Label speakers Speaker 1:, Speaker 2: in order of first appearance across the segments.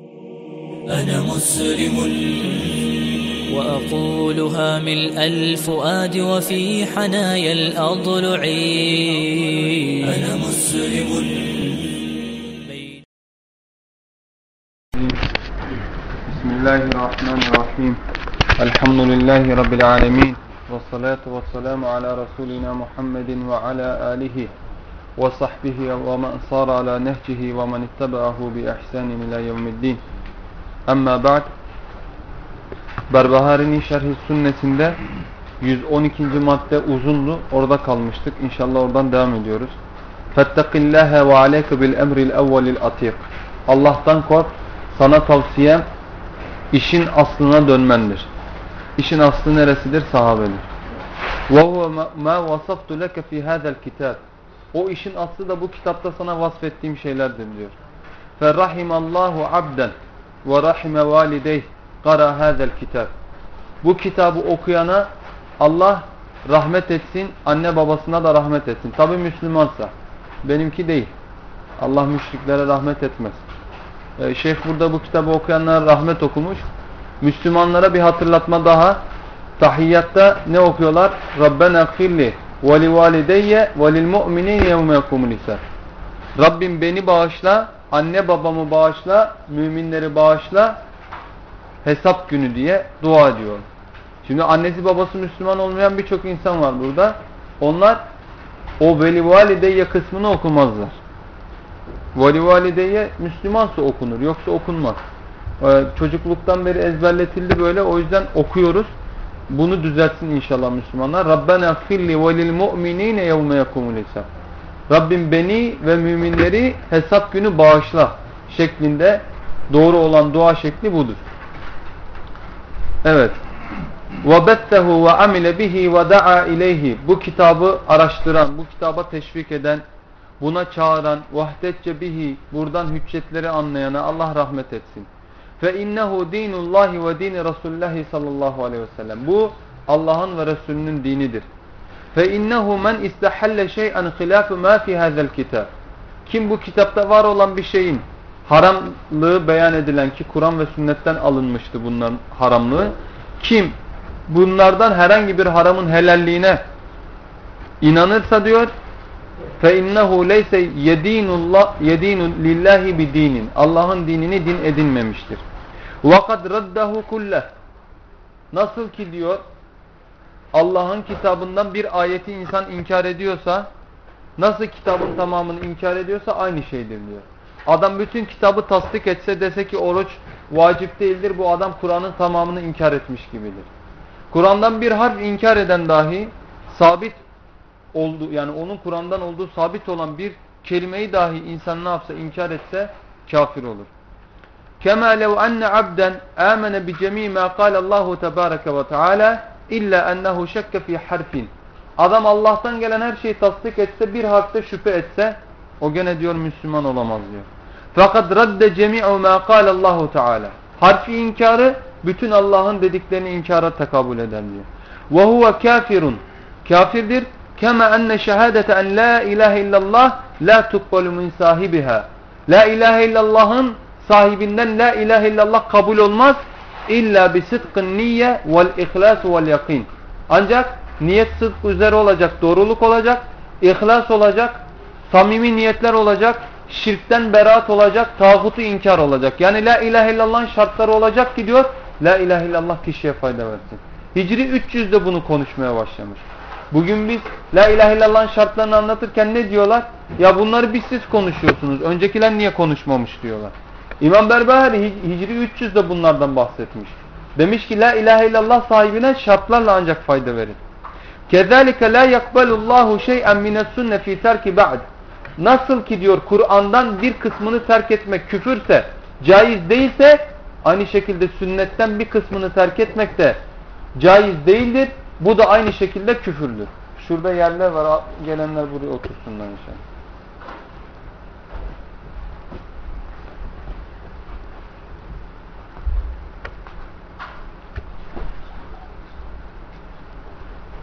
Speaker 1: أنا مسلم.
Speaker 2: وأقولها ملء الفؤاد وفي حنايا الأضلع.
Speaker 1: أنا مسلم.
Speaker 3: بسم الله الرحمن الرحيم. الحمد لله رب العالمين والصلاة والسلام على رسولنا محمد وعلى آله وصحبه ومن صار على نهجه ومن اتبعه بإحسان إلى يوم الدين أما بعد Berbahari'nin şerhi sünnesinde 112. madde uzundu. Orada kalmıştık. İnşallah oradan devam ediyoruz. Fettakillâhe ve aleyke bil emril evvelil atik. Allah'tan kork. Sana tavsiyem işin aslına dönmendir. İşin aslı neresidir? Sahabedir. Ve huve ma vasaftu leke fi hadal kitab. o işin aslı da bu kitapta sana vasfettiğim şeylerdir diyor. Ferrahimallahu abden ve rahime valideyh qara hadal kitab. Bu kitabı okuyana Allah rahmet etsin, anne babasına da rahmet etsin. Tabi Müslümansa. Benimki değil. Allah müşriklere rahmet etmez. Ee, Şeyh burada bu kitabı okuyanlara rahmet okumuş. Müslümanlara bir hatırlatma daha. Tahiyyatta ne okuyorlar? Rabbena gfirli mu'minin yevme yekumul hisab. Rabbim beni bağışla, anne babamı bağışla, müminleri bağışla, hesap günü diye dua ediyor. Şimdi annesi babası Müslüman olmayan birçok insan var burada. Onlar o veli valideyye kısmını okumazlar. Veli valideyye Müslümansa okunur. Yoksa okunmaz. Ee, çocukluktan beri ezberletildi böyle. O yüzden okuyoruz. Bunu düzeltsin inşallah Müslümanlar. Rabbena filli ve lil mu'minine yevme yekumul hesab. Rabbim beni ve müminleri hesap günü bağışla şeklinde doğru olan dua şekli budur. Evet. وَبَتَّهُ وَعَمِلَ بِهِ وَدَعَى اِلَيْهِ Bu kitabı araştıran, bu kitaba teşvik eden, buna çağıran, vahdetçe bihi, buradan hüccetleri anlayana Allah rahmet etsin. Fe innehu dinullahi ve dini Resulullah sallallahu aleyhi ve sellem. Bu Allah'ın ve Resulünün dinidir. Fe innehu men istahalle şey'en hilafu ma fi hazel kitab. Kim bu kitapta var olan bir şeyin haramlığı beyan edilen ki Kur'an ve sünnetten alınmıştı bunların haramlığı. Kim bunlardan herhangi bir haramın helalliğine inanırsa diyor فَاِنَّهُ لَيْسَ يَد۪ينُ لِلّٰهِ بِد۪ينٍ Allah'ın dinini din edinmemiştir. وَقَدْ رَدَّهُ كُلَّهِ Nasıl ki diyor Allah'ın kitabından bir ayeti insan inkar ediyorsa nasıl kitabın tamamını inkar ediyorsa aynı şeydir diyor. Adam bütün kitabı tasdik etse dese ki oruç vacip değildir bu adam Kur'an'ın tamamını inkar etmiş gibidir. Kur'an'dan bir harf inkar eden dahi sabit oldu yani onun Kur'an'dan olduğu sabit olan bir kelimeyi dahi insan ne yapsa inkar etse kafir olur. Kema lev enne abden amene bi cemii ma Allahu tebareke ve teala illa ennehu şekke fi harfin. Adam Allah'tan gelen her şeyi tasdik etse bir harfte şüphe etse o gene diyor Müslüman olamaz diyor. Fakat radde cemi'u ma Allahu Teala. Harfi inkarı bütün Allah'ın dediklerini inkara tekabül eder diyor. Ve huve kafirun. Kafirdir. Kema enne şehadete en la ilahe illallah la tukbalu min sahibiha. La ilahe illallah'ın sahibinden la ilahe illallah kabul olmaz. İlla bi sıdkın niyye vel ihlas vel yakin. Ancak niyet sıdk üzere olacak, doğruluk olacak, ihlas olacak, samimi niyetler olacak, şirkten beraat olacak, tağutu inkar olacak. Yani la ilahe illallah'ın şartları olacak ki diyor, la ilahe illallah kişiye fayda versin. Hicri 300'de bunu konuşmaya başlamış. Bugün biz la ilahe illallah'ın şartlarını anlatırken ne diyorlar? Ya bunları biz siz konuşuyorsunuz. Öncekiler niye konuşmamış diyorlar. İmam Berbahari Hicri 300'de bunlardan bahsetmiş. Demiş ki la ilahe illallah sahibine şartlarla ancak fayda verir. Kezalike la yakbalullahu şey'en mines sunne fi terki ba'd. Nasıl ki diyor Kur'an'dan bir kısmını terk etmek küfürse, caiz değilse aynı şekilde sünnetten bir kısmını terk etmek de caiz değildir. Bu da aynı şekilde küfürdür. Şurada yerler var. Gelenler buraya otursunlar inşallah.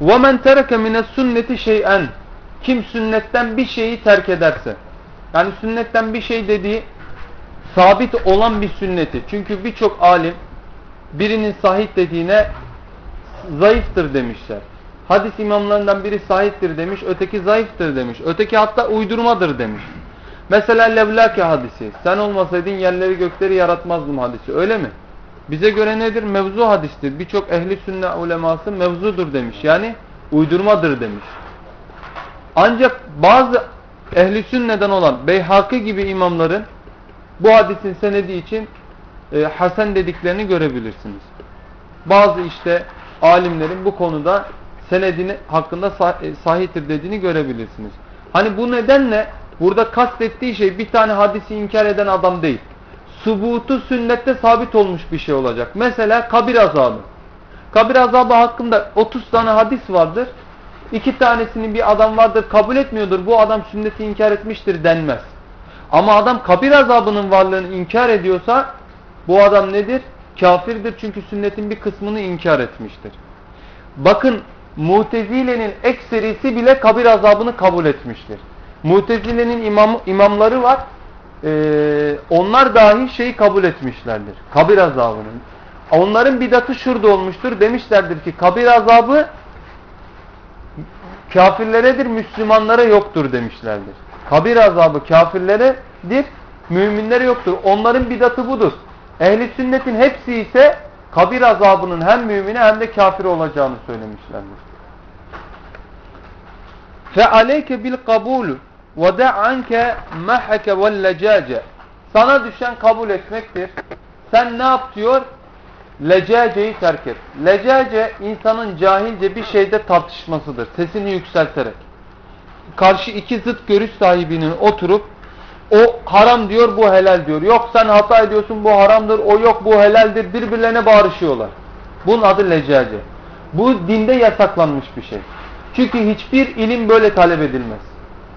Speaker 3: وَمَنْ تَرَكَ مِنَ السُنَّةِ şey'en Kim sünnetten bir şeyi terk ederse. Yani sünnetten bir şey dediği sabit olan bir sünneti. Çünkü birçok alim birinin sahih dediğine zayıftır demişler. Hadis imamlarından biri sahiptir demiş, öteki zayıftır demiş. Öteki hatta uydurmadır demiş. Mesela levlake hadisi. Sen olmasaydın yerleri gökleri yaratmazdım hadisi. Öyle mi? Bize göre nedir? Mevzu hadistir. Birçok ehli sünne uleması mevzudur demiş. Yani uydurmadır demiş. Ancak bazı ehli sünneden olan Beyhaki gibi imamların bu hadisin senedi için e, Hasan dediklerini görebilirsiniz. Bazı işte alimlerin bu konuda senedini hakkında sah e, sahihtir dediğini görebilirsiniz. Hani bu nedenle burada kastettiği şey bir tane hadisi inkar eden adam değil. Subutu sünnette sabit olmuş bir şey olacak. Mesela kabir azabı. Kabir azabı hakkında 30 tane hadis vardır. İki tanesini bir adam vardır kabul etmiyordur. Bu adam sünneti inkar etmiştir denmez. Ama adam kabir azabının varlığını inkar ediyorsa bu adam nedir? Kafirdir çünkü sünnetin bir kısmını inkar etmiştir. Bakın Mutezile'nin ekserisi bile kabir azabını kabul etmiştir. Mutezile'nin imam, imamları var. Ee, onlar dahi şeyi kabul etmişlerdir. Kabir azabını. Onların bidatı şurada olmuştur. Demişlerdir ki kabir azabı kafirleredir, Müslümanlara yoktur demişlerdir. Kabir azabı kafirleredir, müminlere yoktur. Onların bidatı budur. Ehli sünnetin hepsi ise kabir azabının hem mümine hem de kafir olacağını söylemişlerdir. فَعَلَيْكَ بِالْقَبُولُ وَدَعْ عَنْكَ مَحَكَ وَاللَّجَاجَ Sana düşen kabul etmektir. Sen ne yap diyor? Lecaceyi terk et. Lecace insanın cahilce bir şeyde tartışmasıdır. Sesini yükselterek. Karşı iki zıt görüş sahibinin oturup o haram diyor bu helal diyor. Yok sen hata ediyorsun bu haramdır. O yok bu helaldir. Birbirlerine bağırışıyorlar. Bunun adı lecace. Bu dinde yasaklanmış bir şey. Çünkü hiçbir ilim böyle talep edilmez.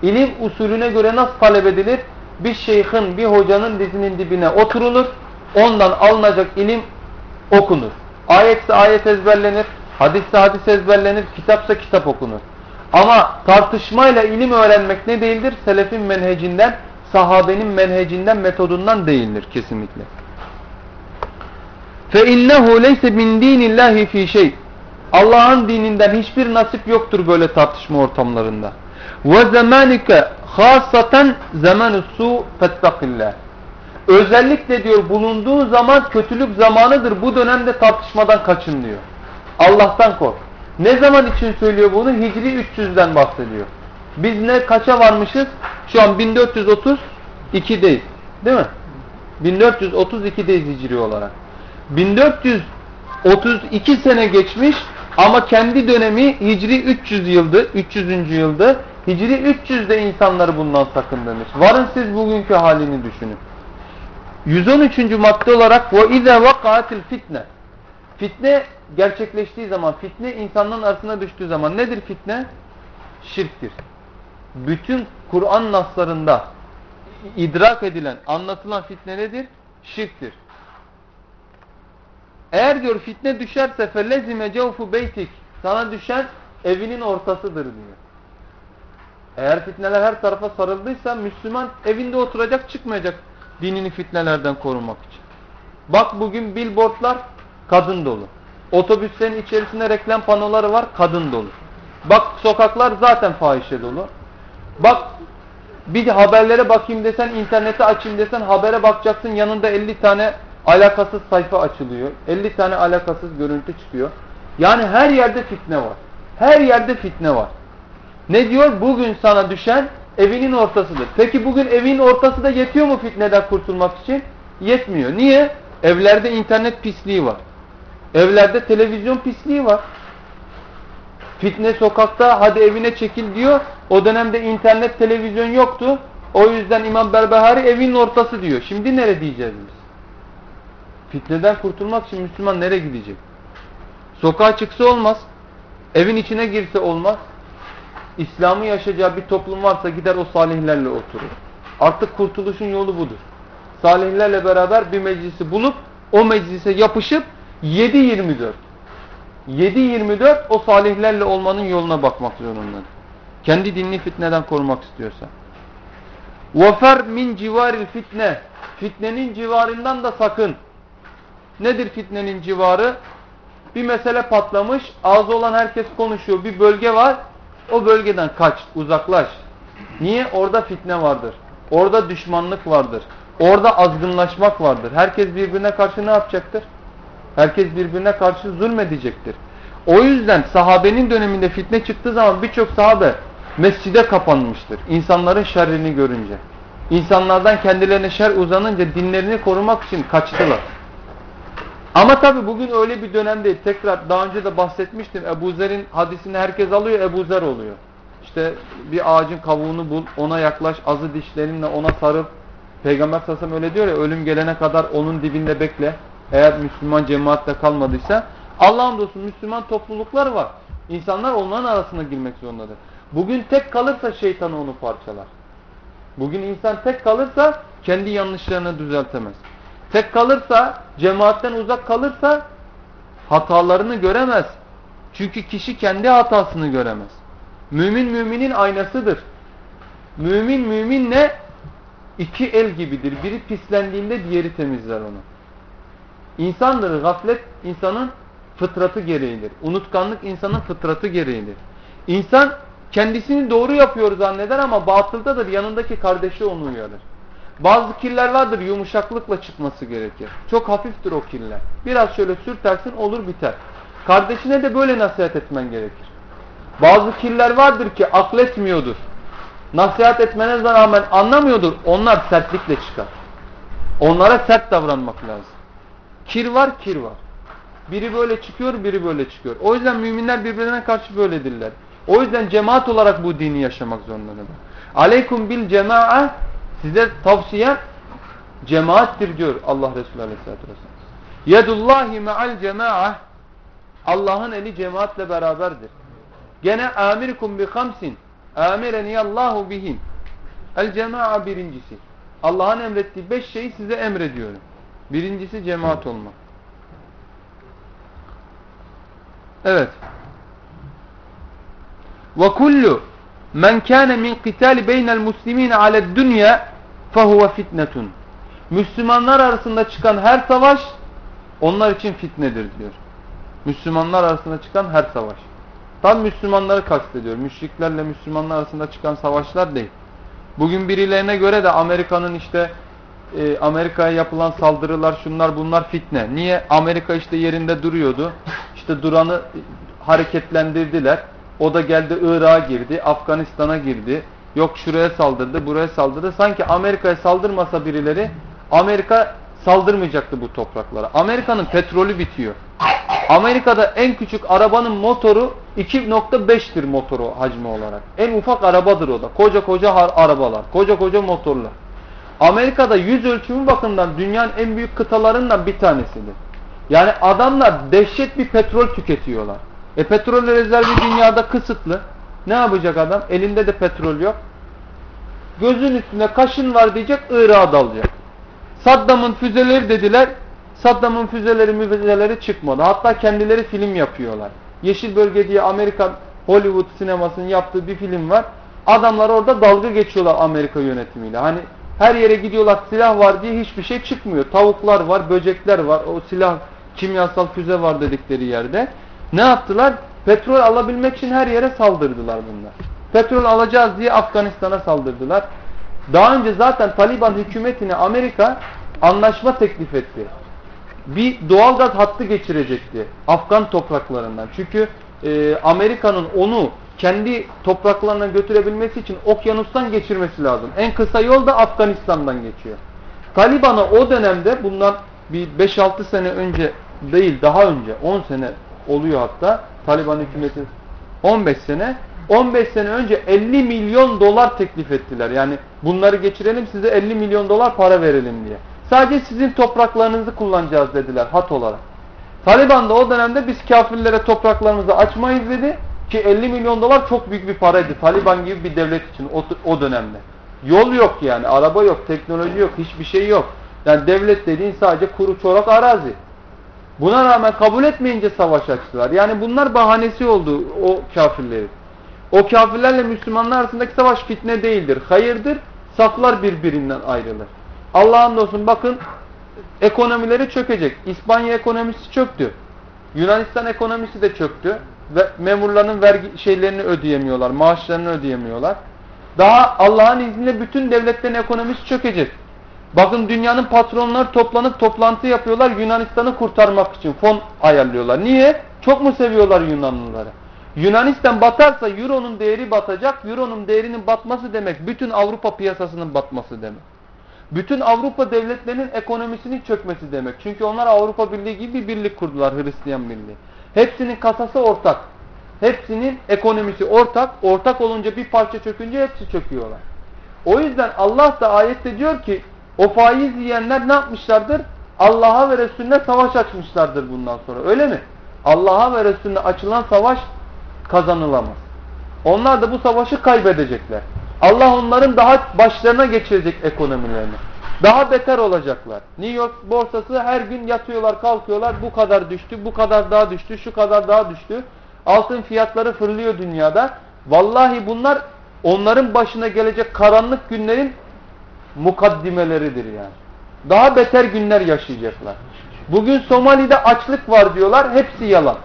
Speaker 3: İlim usulüne göre nasıl talep edilir? Bir şeyhin, bir hocanın dizinin dibine oturulur. Ondan alınacak ilim okunur. Ayetse ayet ezberlenir, hadisse hadis ezberlenir, kitapsa kitap okunur. Ama tartışmayla ilim öğrenmek ne değildir? Selefin menhecinden, sahabenin menhecinden, metodundan değildir kesinlikle. فَاِنَّهُ لَيْسَ مِنْ دِينِ اللّٰهِ ف۪ي şey. Allah'ın dininden hiçbir nasip yoktur böyle tartışma ortamlarında. وَزَمَانِكَ خاصَّةً زَمَنُ السُّء فَاتَّقِ Özellikle diyor bulunduğu zaman kötülük zamanıdır. Bu dönemde tartışmadan kaçın diyor. Allah'tan kork. Ne zaman için söylüyor bunu? Hicri 300'den bahsediyor. Biz ne kaça varmışız? Şu an 1432'deyiz. Değil mi? 1432'deyiz hicri olarak. 1432 sene geçmiş ama kendi dönemi hicri 300 yıldı, 300. yıldı. Hicri 300'de insanları bundan sakın demiş. Varın siz bugünkü halini düşünün. 113. madde olarak ve ize vakatil fitne. Fitne gerçekleştiği zaman, fitne insanların arasına düştüğü zaman nedir fitne? Şirktir bütün Kur'an naslarında idrak edilen, anlatılan fitne nedir? Şirktir. Eğer diyor fitne düşerse fellezime cevfu beytik sana düşen evinin ortasıdır diyor. Eğer fitneler her tarafa sarıldıysa Müslüman evinde oturacak çıkmayacak dinini fitnelerden korumak için. Bak bugün billboardlar kadın dolu. Otobüslerin içerisinde reklam panoları var kadın dolu. Bak sokaklar zaten fahişe dolu. Bak bir haberlere bakayım desen internete açayım desen habere bakacaksın yanında 50 tane alakasız sayfa açılıyor. 50 tane alakasız görüntü çıkıyor. Yani her yerde fitne var. Her yerde fitne var. Ne diyor? Bugün sana düşen evinin ortasıdır. Peki bugün evin ortası da yetiyor mu fitneden kurtulmak için? Yetmiyor. Niye? Evlerde internet pisliği var. Evlerde televizyon pisliği var. Fitne sokakta hadi evine çekil diyor. O dönemde internet televizyon yoktu. O yüzden İmam Berbehari evin ortası diyor. Şimdi nere diyeceğiz biz? Fitneden kurtulmak için Müslüman nereye gidecek? Sokağa çıksa olmaz. Evin içine girse olmaz. İslam'ı yaşayacağı bir toplum varsa gider o salihlerle oturur. Artık kurtuluşun yolu budur. Salihlerle beraber bir meclisi bulup o meclise yapışıp 7-24 7-24 o salihlerle olmanın yoluna bakmak zorundadır. Kendi dinini fitneden korumak istiyorsa. Vefer min civaril fitne. Fitnenin civarından da sakın. Nedir fitnenin civarı? Bir mesele patlamış, ağzı olan herkes konuşuyor. Bir bölge var, o bölgeden kaç, uzaklaş. Niye? Orada fitne vardır. Orada düşmanlık vardır. Orada azgınlaşmak vardır. Herkes birbirine karşı ne yapacaktır? Herkes birbirine karşı zulmedecektir. O yüzden sahabenin döneminde fitne çıktığı zaman birçok sahabe mescide kapanmıştır. İnsanların şerrini görünce. İnsanlardan kendilerine şer uzanınca dinlerini korumak için kaçtılar. Ama tabi bugün öyle bir dönem değil. Tekrar daha önce de bahsetmiştim. Ebu Zer'in hadisini herkes alıyor, Ebu Zer oluyor. İşte bir ağacın kavuğunu bul, ona yaklaş, azı dişlerinle ona sarıp. Peygamber sallallahu öyle diyor ya, ölüm gelene kadar onun dibinde bekle. Eğer Müslüman cemaatle kalmadıysa. Allah'ım dostum Müslüman topluluklar var. İnsanlar onların arasına girmek zorundadır. Bugün tek kalırsa şeytan onu parçalar. Bugün insan tek kalırsa kendi yanlışlarını düzeltemez. Tek kalırsa, cemaatten uzak kalırsa hatalarını göremez. Çünkü kişi kendi hatasını göremez. Mümin müminin aynasıdır. Mümin müminle iki el gibidir. Biri pislendiğinde diğeri temizler onu. İnsandır. Gaflet insanın fıtratı gereğidir. Unutkanlık insanın fıtratı gereğidir. İnsan kendisini doğru yapıyor zanneder ama batıldadır. Yanındaki kardeşi onu uyarır. Bazı kirler vardır yumuşaklıkla çıkması gerekir. Çok hafiftir o kirler. Biraz şöyle sürtersin olur biter. Kardeşine de böyle nasihat etmen gerekir. Bazı kirler vardır ki akletmiyordur. Nasihat etmene rağmen anlamıyordur. Onlar sertlikle çıkar. Onlara sert davranmak lazım. Kir var, kir var. Biri böyle çıkıyor, biri böyle çıkıyor. O yüzden müminler birbirine karşı böyledirler. O yüzden cemaat olarak bu dini yaşamak zorundadır. Aleykum bil cema'a size tavsiye cemaattir diyor Allah Resulü Aleyhisselatü Vesselam. Yedullahi me'al cema'a Allah'ın eli cemaatle beraberdir. Gene amirikum bi hamsin amireniyallahu bihim. El cema'a birincisi. Allah'ın emrettiği beş şeyi size emrediyorum. Birincisi cemaat olmak. Evet. Ve kullu men kana min qitali beynel muslimin ala dunya fehuve fitnetun. Müslümanlar arasında çıkan her savaş onlar için fitnedir diyor. Müslümanlar arasında çıkan her savaş. Tam Müslümanları kastediyor. Müşriklerle Müslümanlar arasında çıkan savaşlar değil. Bugün birilerine göre de Amerika'nın işte e, Amerika'ya yapılan saldırılar şunlar bunlar fitne. Niye? Amerika işte yerinde duruyordu. İşte duranı hareketlendirdiler. O da geldi Irak'a girdi, Afganistan'a girdi. Yok şuraya saldırdı, buraya saldırdı. Sanki Amerika'ya saldırmasa birileri Amerika saldırmayacaktı bu topraklara. Amerika'nın petrolü bitiyor. Amerika'da en küçük arabanın motoru 2.5'tir motoru hacmi olarak. En ufak arabadır o da. Koca koca arabalar, koca koca motorlar. Amerika'da yüz ölçümü bakımından dünyanın en büyük kıtalarından bir tanesidir. Yani adamlar dehşet bir petrol tüketiyorlar. E petrol rezervi dünyada kısıtlı. Ne yapacak adam? Elinde de petrol yok. Gözün üstünde kaşın var diyecek Irak'a dalacak. Saddam'ın füzeleri dediler. Saddam'ın füzeleri müzeleri çıkmadı. Hatta kendileri film yapıyorlar. Yeşil Bölge diye Amerika Hollywood sinemasının yaptığı bir film var. Adamlar orada dalga geçiyorlar Amerika yönetimiyle. Hani her yere gidiyorlar silah var diye hiçbir şey çıkmıyor. Tavuklar var, böcekler var. O silah kimyasal füze var dedikleri yerde. Ne yaptılar? Petrol alabilmek için her yere saldırdılar bunlar. Petrol alacağız diye Afganistan'a saldırdılar. Daha önce zaten Taliban hükümetine Amerika anlaşma teklif etti. Bir doğalgaz hattı geçirecekti Afgan topraklarından. Çünkü e, Amerika'nın onu kendi topraklarına götürebilmesi için okyanustan geçirmesi lazım. En kısa yol da Afganistan'dan geçiyor. Taliban'a o dönemde bundan bir 5-6 sene önce değil daha önce 10 sene oluyor hatta Taliban hükümeti 15 sene 15 sene önce 50 milyon dolar teklif ettiler. Yani bunları geçirelim size 50 milyon dolar para verelim diye. Sadece sizin topraklarınızı kullanacağız dediler hat olarak. Taliban da o dönemde biz kafirlere topraklarımızı açmayız dedi ki 50 milyon dolar çok büyük bir paraydı. Taliban gibi bir devlet için o, o dönemde. Yol yok yani, araba yok, teknoloji yok, hiçbir şey yok. Yani devlet dediğin sadece kuru çorak arazi. Buna rağmen kabul etmeyince savaş açtılar. Yani bunlar bahanesi oldu o kafirleri. O kafirlerle Müslümanlar arasındaki savaş fitne değildir. Hayırdır, saflar birbirinden ayrılır. Allah'ın olsun bakın ekonomileri çökecek. İspanya ekonomisi çöktü. Yunanistan ekonomisi de çöktü. Ve memurların vergi şeylerini ödeyemiyorlar. Maaşlarını ödeyemiyorlar. Daha Allah'ın izniyle bütün devletlerin ekonomisi çökecek. Bakın dünyanın patronları toplanıp toplantı yapıyorlar Yunanistan'ı kurtarmak için fon ayarlıyorlar. Niye? Çok mu seviyorlar Yunanlıları? Yunanistan batarsa Euro'nun değeri batacak. Euro'nun değerinin batması demek bütün Avrupa piyasasının batması demek. Bütün Avrupa devletlerinin ekonomisinin çökmesi demek. Çünkü onlar Avrupa Birliği gibi bir birlik kurdular Hristiyan Birliği. Hepsinin kasası ortak. Hepsinin ekonomisi ortak. Ortak olunca bir parça çökünce hepsi çöküyorlar. O yüzden Allah da ayette diyor ki o faiz yiyenler ne yapmışlardır? Allah'a ve Resulüne savaş açmışlardır bundan sonra. Öyle mi? Allah'a ve Resulüne açılan savaş kazanılamaz. Onlar da bu savaşı kaybedecekler. Allah onların daha başlarına geçirecek ekonomilerini. Daha beter olacaklar. New York borsası her gün yatıyorlar kalkıyorlar. Bu kadar düştü, bu kadar daha düştü, şu kadar daha düştü. Altın fiyatları fırlıyor dünyada. Vallahi bunlar onların başına gelecek karanlık günlerin mukaddimeleridir yani. Daha beter günler yaşayacaklar. Bugün Somali'de açlık var diyorlar. Hepsi yalan.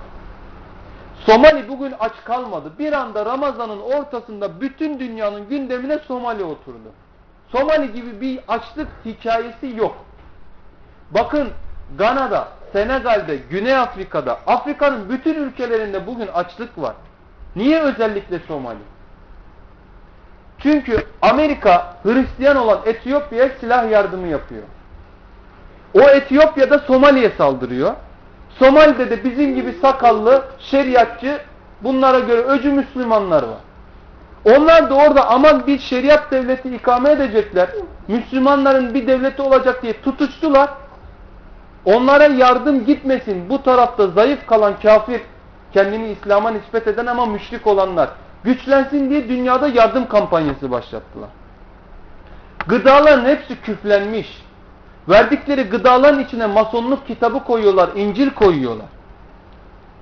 Speaker 3: Somali bugün aç kalmadı. Bir anda Ramazan'ın ortasında bütün dünyanın gündemine Somali oturdu. Somali gibi bir açlık hikayesi yok. Bakın Gana'da, Senegal'de, Güney Afrika'da, Afrika'nın bütün ülkelerinde bugün açlık var. Niye özellikle Somali? Çünkü Amerika Hristiyan olan Etiyopya'ya silah yardımı yapıyor. O Etiyopya'da Somali'ye saldırıyor. Somali'de de bizim gibi sakallı, şeriatçı, bunlara göre öcü Müslümanlar var. Onlar da orada aman bir şeriat devleti ikame edecekler. Müslümanların bir devleti olacak diye tutuştular. Onlara yardım gitmesin. Bu tarafta zayıf kalan kafir, kendini İslam'a nispet eden ama müşrik olanlar güçlensin diye dünyada yardım kampanyası başlattılar. Gıdaların hepsi küflenmiş. Verdikleri gıdaların içine masonluk kitabı koyuyorlar, İncil koyuyorlar.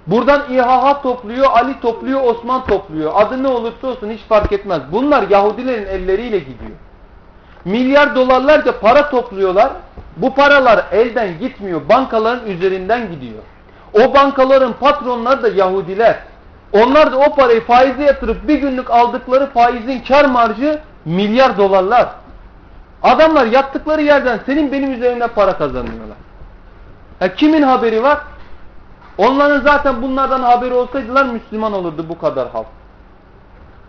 Speaker 3: Buradan İHA topluyor, Ali topluyor, Osman topluyor. Adı ne olursa olsun hiç fark etmez. Bunlar Yahudilerin elleriyle gidiyor. Milyar dolarlarca para topluyorlar. Bu paralar elden gitmiyor. Bankaların üzerinden gidiyor. O bankaların patronları da Yahudiler. Onlar da o parayı faize yatırıp bir günlük aldıkları faizin kar marjı milyar dolarlar. Adamlar yattıkları yerden senin benim üzerimden para kazanıyorlar. Ya kimin haberi var? Onların zaten bunlardan haberi olsaydılar Müslüman olurdu bu kadar halk.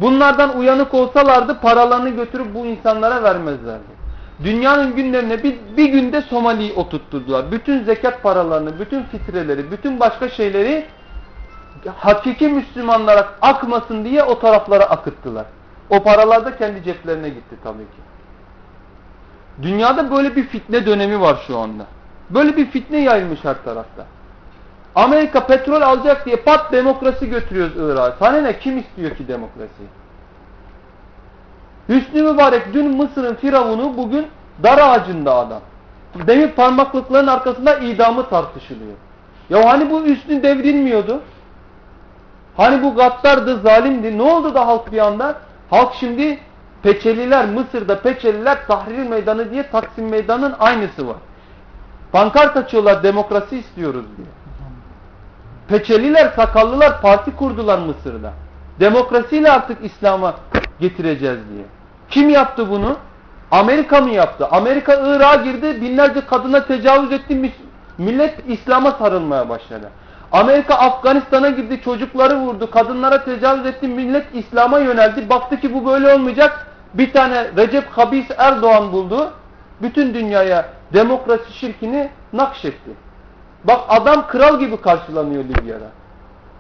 Speaker 3: Bunlardan uyanık olsalardı paralarını götürüp bu insanlara vermezlerdi. Dünyanın günlerine bir, bir günde Somali'yi oturtturdular. Bütün zekat paralarını, bütün fitreleri, bütün başka şeyleri hakiki Müslümanlara akmasın diye o taraflara akıttılar. O paralar da kendi ceplerine gitti tabii ki. Dünyada böyle bir fitne dönemi var şu anda. Böyle bir fitne yayılmış her tarafta. Amerika petrol alacak diye pat demokrasi götürüyoruz Irak'a. Sana ne? Kim istiyor ki demokrasiyi? Hüsnü Mübarek dün Mısır'ın firavunu bugün dar ağacında adam. Demir parmaklıkların arkasında idamı tartışılıyor. Ya hani bu Hüsnü devrilmiyordu? Hani bu gaddardı, zalimdi? Ne oldu da halk bir anda? Halk şimdi Peçeliler, Mısır'da Peçeliler Tahrir Meydanı diye Taksim Meydanı'nın aynısı var. Pankart açıyorlar demokrasi istiyoruz diye. Peçeliler, sakallılar parti kurdular Mısır'da. Demokrasiyle artık İslam'a getireceğiz diye. Kim yaptı bunu? Amerika mı yaptı? Amerika Irak'a girdi, binlerce kadına tecavüz etti, millet İslam'a sarılmaya başladı. Amerika Afganistan'a girdi, çocukları vurdu, kadınlara tecavüz etti, millet İslam'a yöneldi. Baktı ki bu böyle olmayacak. Bir tane Recep Habis Erdoğan buldu. Bütün dünyaya demokrasi şirkini nakşetti. Bak adam kral gibi karşılanıyor Libya'da.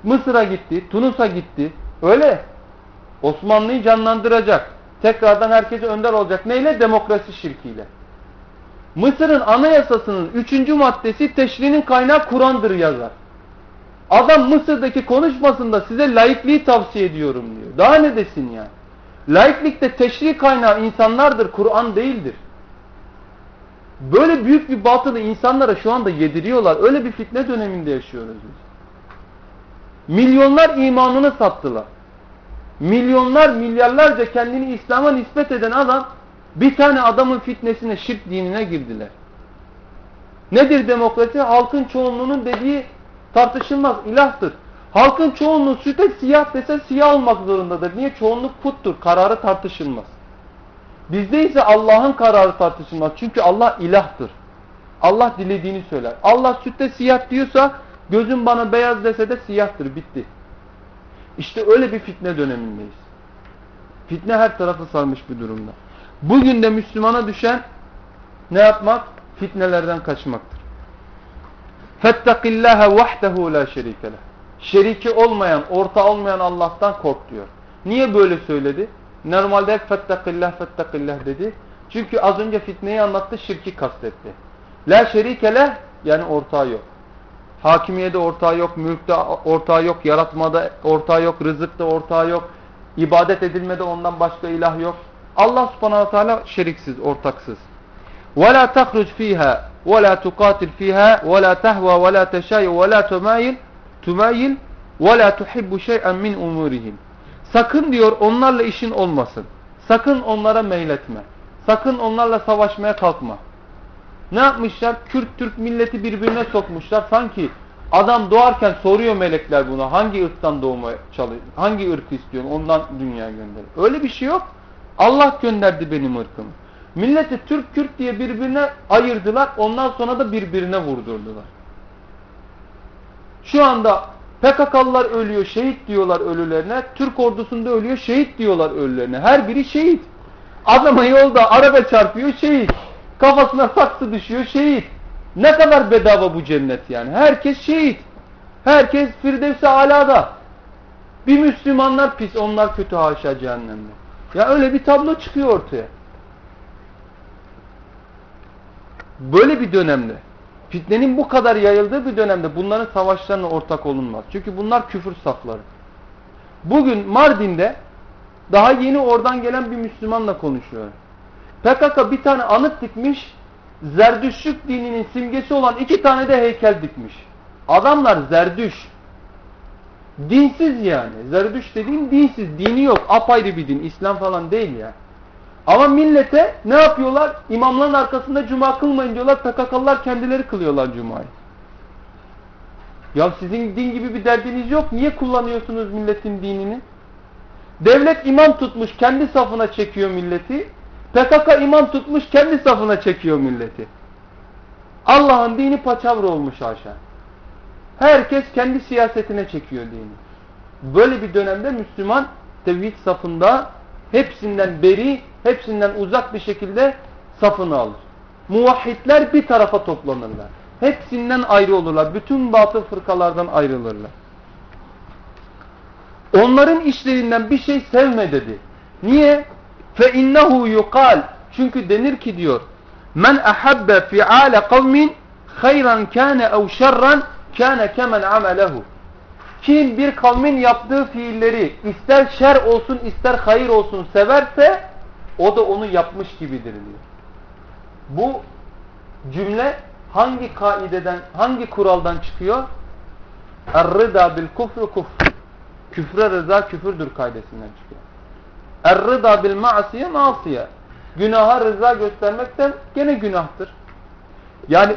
Speaker 3: Mısır'a gitti, Tunus'a gitti. Öyle. Osmanlı'yı canlandıracak. Tekrardan herkese önder olacak. Neyle? Demokrasi şirkiyle. Mısır'ın anayasasının üçüncü maddesi teşrinin kaynağı Kur'an'dır yazar. Adam Mısır'daki konuşmasında size laikliği tavsiye ediyorum diyor. Daha ne desin yani? Laiklikte teşri kaynağı insanlardır, Kur'an değildir. Böyle büyük bir batılı insanlara şu anda yediriyorlar. Öyle bir fitne döneminde yaşıyoruz biz. Milyonlar imanını sattılar. Milyonlar, milyarlarca kendini İslam'a nispet eden adam Bir tane adamın fitnesine şirk dinine girdiler. Nedir demokrasi? Halkın çoğunluğunun dediği tartışılmaz, ilahtır. Halkın çoğunluğu süte siyah dese siyah olmak zorundadır. Niye? Çoğunluk puttur, kararı tartışılmaz. Bizde ise Allah'ın kararı tartışılmaz. Çünkü Allah ilahtır. Allah dilediğini söyler. Allah sütte siyah diyorsa gözün bana beyaz dese de siyahtır. Bitti. İşte öyle bir fitne dönemindeyiz. Fitne her tarafı sarmış bir durumda. Bugün de Müslümana düşen ne yapmak? Fitnelerden kaçmaktır. Fettaqillâhe vahdehu la şerike leh. Şeriki olmayan, orta olmayan Allah'tan kork diyor. Niye böyle söyledi? Normalde hep fettakillah fettakillah dedi. Çünkü az önce fitneyi anlattı, şirki kastetti. La şerike leh yani ortağı yok. Hakimiyede ortağı yok, mülkte ortağı yok, yaratmada ortağı yok, rızıkta ortağı yok, ibadet edilmede ondan başka ilah yok. Allah subhanahu teala şeriksiz, ortaksız. وَلَا تَخْرُجْ ف۪يهَا وَلَا تُقَاتِلْ ف۪يهَا وَلَا تَهْوَى وَلَا تَشَايُ وَلَا تُمَايِلْ تُمَايِلْ وَلَا تُحِبُّ شَيْئًا مِنْ اُمُورِهِمْ Sakın diyor onlarla işin olmasın. Sakın onlara meyletme. Sakın onlarla savaşmaya kalkma. Ne yapmışlar? Kürt Türk milleti birbirine sokmuşlar. Sanki adam doğarken soruyor melekler buna. Hangi ırktan doğmaya çalışıyor? Hangi ırkı istiyorsun? Ondan dünyaya gönder. Öyle bir şey yok. Allah gönderdi benim ırkımı. Milleti Türk Kürt diye birbirine ayırdılar. Ondan sonra da birbirine vurdurdular. Şu anda PKK'lılar ölüyor, şehit diyorlar ölülerine. Türk ordusunda ölüyor, şehit diyorlar ölülerine. Her biri şehit. Adama yolda araba çarpıyor, şehit. Kafasına saksı düşüyor, şehit. Ne kadar bedava bu cennet yani. Herkes şehit. Herkes Firdevs-i Ala'da. Bir Müslümanlar pis, onlar kötü haşa cehennemde. Ya öyle bir tablo çıkıyor ortaya. Böyle bir dönemde, fitnenin bu kadar yayıldığı bir dönemde bunların savaşlarına ortak olunmaz. Çünkü bunlar küfür safları. Bugün Mardin'de daha yeni oradan gelen bir Müslümanla konuşuyor. PKK bir tane anıt dikmiş, Zerdüşlük dininin simgesi olan iki tane de heykel dikmiş. Adamlar Zerdüş. Dinsiz yani. Zerdüş dediğin dinsiz. Dini yok. Apayrı bir din. İslam falan değil ya. Ama millete ne yapıyorlar? İmamların arkasında cuma kılmayın diyorlar. PKK'lılar kendileri kılıyorlar cumayı. Ya sizin din gibi bir derdiniz yok. Niye kullanıyorsunuz milletin dinini? Devlet imam tutmuş kendi safına çekiyor milleti. PKK imam tutmuş kendi safına çekiyor milleti. Allah'ın dini paçavra olmuş haşa. Herkes kendi siyasetine çekiyor dini. Böyle bir dönemde Müslüman tevhid safında hepsinden beri, hepsinden uzak bir şekilde safını alır. Muvahhidler bir tarafa toplanırlar. Hepsinden ayrı olurlar. Bütün batıl fırkalardan ayrılırlar. Onların işlerinden bir şey sevme dedi. Niye? Fe yukal. Çünkü denir ki diyor. Men ahabbe fi'ale kavmin hayran kâne ev şerran kâne kemen amelehu. Kim bir kavmin yaptığı fiilleri ister şer olsun ister hayır olsun severse o da onu yapmış gibidir diyor. Bu cümle hangi kaideden, hangi kuraldan çıkıyor? Er-rıda bil kufru kufr. Küfre rıza küfürdür kaidesinden çıkıyor. Er-rıda bil ma'siye masiye. Günaha rıza göstermekten gene günahtır. Yani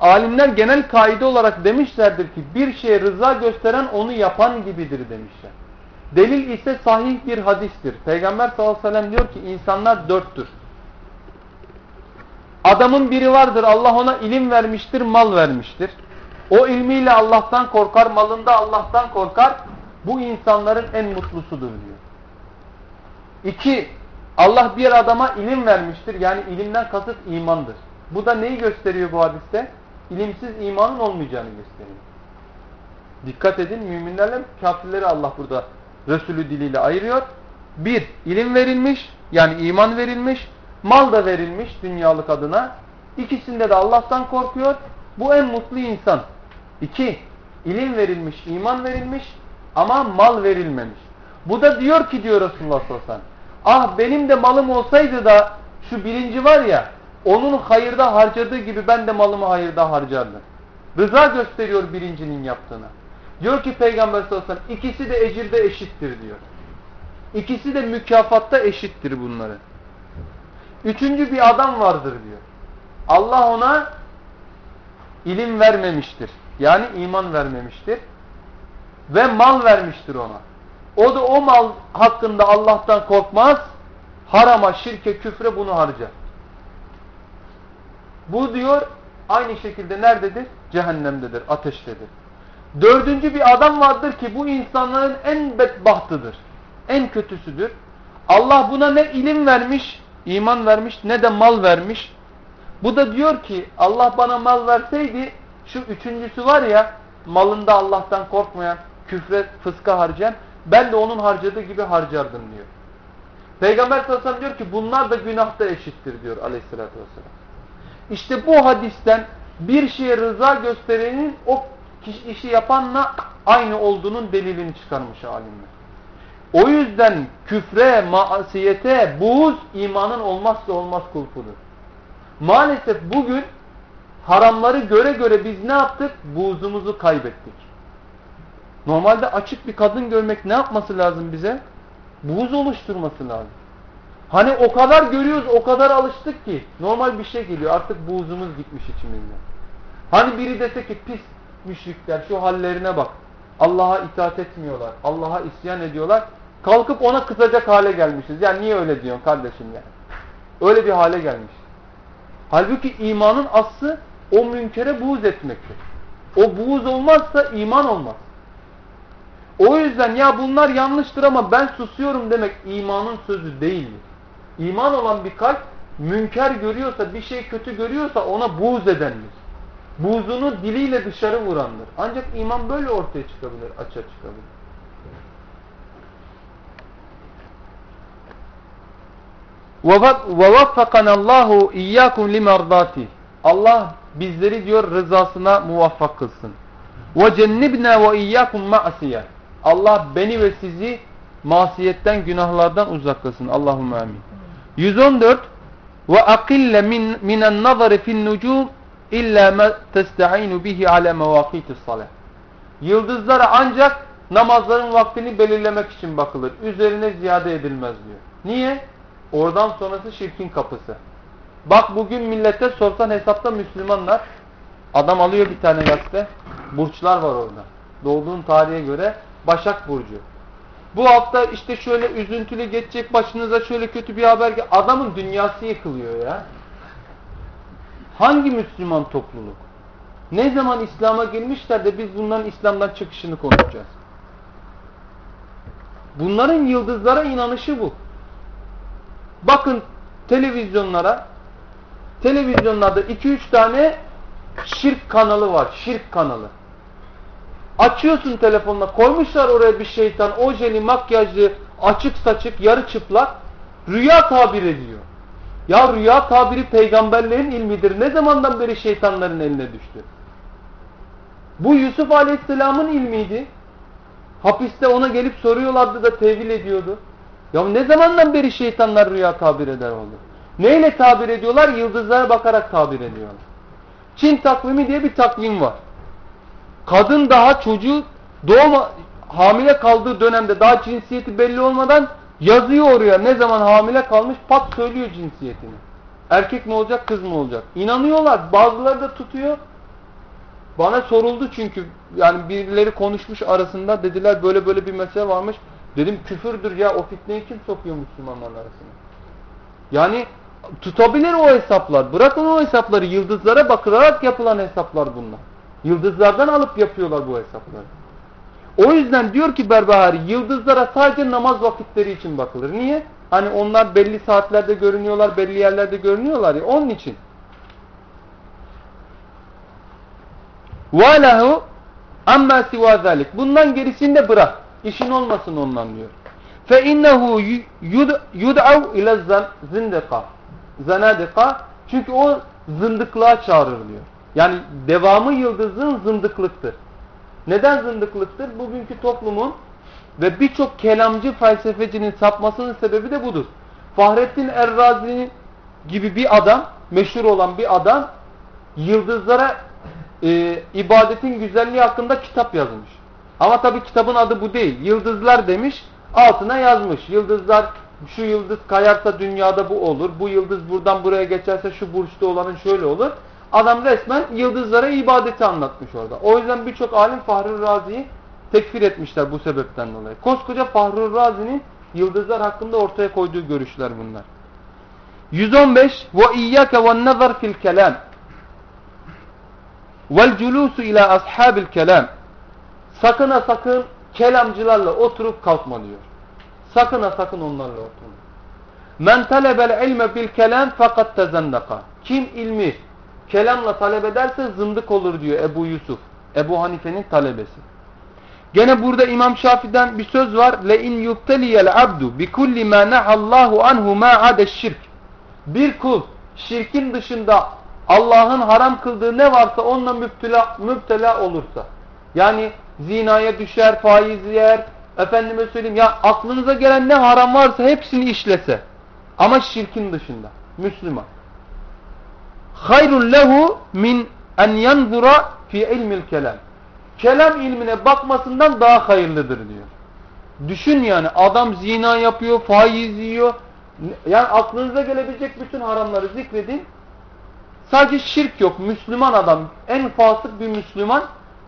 Speaker 3: alimler genel kaide olarak demişlerdir ki bir şeye rıza gösteren onu yapan gibidir demişler. Delil ise sahih bir hadistir. Peygamber sallallahu aleyhi ve sellem diyor ki insanlar dörttür. Adamın biri vardır Allah ona ilim vermiştir, mal vermiştir. O ilmiyle Allah'tan korkar, malında Allah'tan korkar. Bu insanların en mutlusudur diyor. İki, Allah bir adama ilim vermiştir. Yani ilimden kasıt imandır. Bu da neyi gösteriyor bu hadiste? İlimsiz imanın olmayacağını gösteriyor. Dikkat edin müminlerle kafirleri Allah burada Resulü diliyle ayırıyor. Bir, ilim verilmiş yani iman verilmiş. Mal da verilmiş dünyalık adına. İkisinde de Allah'tan korkuyor. Bu en mutlu insan. İki, ilim verilmiş, iman verilmiş ama mal verilmemiş. Bu da diyor ki diyor Resulullah sallallahu aleyhi ve sellem. Ah benim de malım olsaydı da şu bilinci var ya onun hayırda harcadığı gibi ben de malımı hayırda harcardım. Rıza gösteriyor birincinin yaptığına. Diyor ki Peygamber sallallahu aleyhi ve sellem ikisi de ecirde eşittir diyor. İkisi de mükafatta eşittir bunları. Üçüncü bir adam vardır diyor. Allah ona ilim vermemiştir. Yani iman vermemiştir. Ve mal vermiştir ona. O da o mal hakkında Allah'tan korkmaz. Harama, şirke, küfre bunu harcar. Bu diyor aynı şekilde nerededir? Cehennemdedir, ateştedir. Dördüncü bir adam vardır ki bu insanların en bedbahtıdır. En kötüsüdür. Allah buna ne ilim vermiş, iman vermiş ne de mal vermiş. Bu da diyor ki Allah bana mal verseydi şu üçüncüsü var ya malında Allah'tan korkmayan, küfre, fıska harcayan ben de onun harcadığı gibi harcardım diyor. Peygamber sallallahu diyor ki bunlar da günahta eşittir diyor aleyhissalatü vesselam. İşte bu hadisten bir şeye rıza gösterenin o işi yapanla aynı olduğunun delilini çıkarmış alimler. O yüzden küfre, masiyete, buğz imanın olmazsa olmaz kulpudur. Maalesef bugün haramları göre göre biz ne yaptık? Buğzumuzu kaybettik. Normalde açık bir kadın görmek ne yapması lazım bize? Buğz oluşturması lazım. Hani o kadar görüyoruz, o kadar alıştık ki normal bir şey geliyor. Artık buğzumuz gitmiş içimizden. Hani biri dese ki pis müşrikler şu hallerine bak. Allah'a itaat etmiyorlar. Allah'a isyan ediyorlar. Kalkıp ona kızacak hale gelmişiz. Ya niye öyle diyorsun kardeşim yani? Öyle bir hale gelmiş. Halbuki imanın aslı o münkere buğz etmektir. O buğz olmazsa iman olmaz. O yüzden ya bunlar yanlıştır ama ben susuyorum demek imanın sözü değildir. İman olan bir kalp münker görüyorsa, bir şey kötü görüyorsa ona buğz edendir. Buğzunu diliyle dışarı vurandır. Ancak iman böyle ortaya çıkabilir, açığa çıkabilir. وَوَفَّقَنَ اللّٰهُ اِيَّاكُمْ لِمَرْضَاتِهِ Allah bizleri diyor rızasına muvaffak kılsın. وَجَنِّبْنَا وَاِيَّاكُمْ مَعْسِيَةً Allah beni ve sizi masiyetten, günahlardan uzak kılsın. Allahümme amin. 114 ve akille min minen nazari fin nucum illa ma testa'inu bihi ala mevakitis salah. Yıldızlara ancak namazların vaktini belirlemek için bakılır. Üzerine ziyade edilmez diyor. Niye? Oradan sonrası şirkin kapısı. Bak bugün millete sorsan hesapta Müslümanlar adam alıyor bir tane gazete. Burçlar var orada. Doğduğun tarihe göre Başak Burcu. Bu hafta işte şöyle üzüntülü geçecek başınıza şöyle kötü bir haber. Adamın dünyası yıkılıyor ya. Hangi Müslüman topluluk? Ne zaman İslam'a girmişler de biz bunların İslam'dan çıkışını konuşacağız. Bunların yıldızlara inanışı bu. Bakın televizyonlara televizyonlarda 2-3 tane şirk kanalı var. Şirk kanalı. Açıyorsun telefonla koymuşlar oraya bir şeytan ojeli makyajlı açık saçık yarı çıplak rüya tabir ediyor. Ya rüya tabiri peygamberlerin ilmidir. Ne zamandan beri şeytanların eline düştü? Bu Yusuf Aleyhisselam'ın ilmiydi. Hapiste ona gelip soruyorlardı da tevil ediyordu. Ya ne zamandan beri şeytanlar rüya tabir eder oldu? Neyle tabir ediyorlar? Yıldızlara bakarak tabir ediyorlar. Çin takvimi diye bir takvim var. Kadın daha çocuğu doğum hamile kaldığı dönemde daha cinsiyeti belli olmadan yazıyor oraya ne zaman hamile kalmış pat söylüyor cinsiyetini. Erkek mi olacak kız mı olacak? İnanıyorlar. Bazıları da tutuyor. Bana soruldu çünkü yani birileri konuşmuş arasında dediler böyle böyle bir mesele varmış. Dedim küfürdür ya o fitneyi kim sokuyor Müslümanların arasına? Yani tutabilir o hesaplar. Bırakın o hesapları yıldızlara bakılarak yapılan hesaplar bunlar. Yıldızlardan alıp yapıyorlar bu hesapları. O yüzden diyor ki Berbahari yıldızlara sadece namaz vakitleri için bakılır. Niye? Hani onlar belli saatlerde görünüyorlar, belli yerlerde görünüyorlar ya onun için. وَلَهُ amma siva zalik. Bundan gerisini de bırak. İşin olmasın ondan diyor. فَاِنَّهُ يُدْعَوْ اِلَى zindika. Zanadika. Çünkü o zındıklığa çağırır diyor. Yani devamı yıldızın zındıklıktır. Neden zındıklıktır? Bugünkü toplumun ve birçok kelamcı felsefecinin sapmasının sebebi de budur. Fahrettin Errazi gibi bir adam, meşhur olan bir adam yıldızlara e, ibadetin güzelliği hakkında kitap yazmış. Ama tabi kitabın adı bu değil. Yıldızlar demiş, altına yazmış. Yıldızlar şu yıldız kayarsa dünyada bu olur. Bu yıldız buradan buraya geçerse şu burçta olanın şöyle olur. Adam resmen yıldızlara ibadeti anlatmış orada. O yüzden birçok alim Fahri Razi'yi tekfir etmişler bu sebepten dolayı. Koskoca Fahri Razi'nin yıldızlar hakkında ortaya koyduğu görüşler bunlar. 115 ve iyyake ve nazar fil kelam vel culusu ila ashabil kelam sakın sakın kelamcılarla oturup kalkma diyor. Sakın sakın onlarla oturma. Men talebel ilme bil kelam fakat tezendaka. Kim ilmi kelamla talep ederse zındık olur diyor Ebu Yusuf. Ebu Hanife'nin talebesi. Gene burada İmam Şafi'den bir söz var. Le in yubteliyel abdu bi kulli ma nahallahu anhu ma ades şirk. Bir kul şirkin dışında Allah'ın haram kıldığı ne varsa onunla müptela, müptela olursa. Yani zinaya düşer, faiz yer, efendime söyleyeyim ya aklınıza gelen ne haram varsa hepsini işlese. Ama şirkin dışında. Müslüman. Hayrun lehu min en yanzura fi ilmil kelam. Kelam ilmine bakmasından daha hayırlıdır diyor. Düşün yani adam zina yapıyor, faiz yiyor. Yani aklınıza gelebilecek bütün haramları zikredin. Sadece şirk yok. Müslüman adam, en fasık bir Müslüman.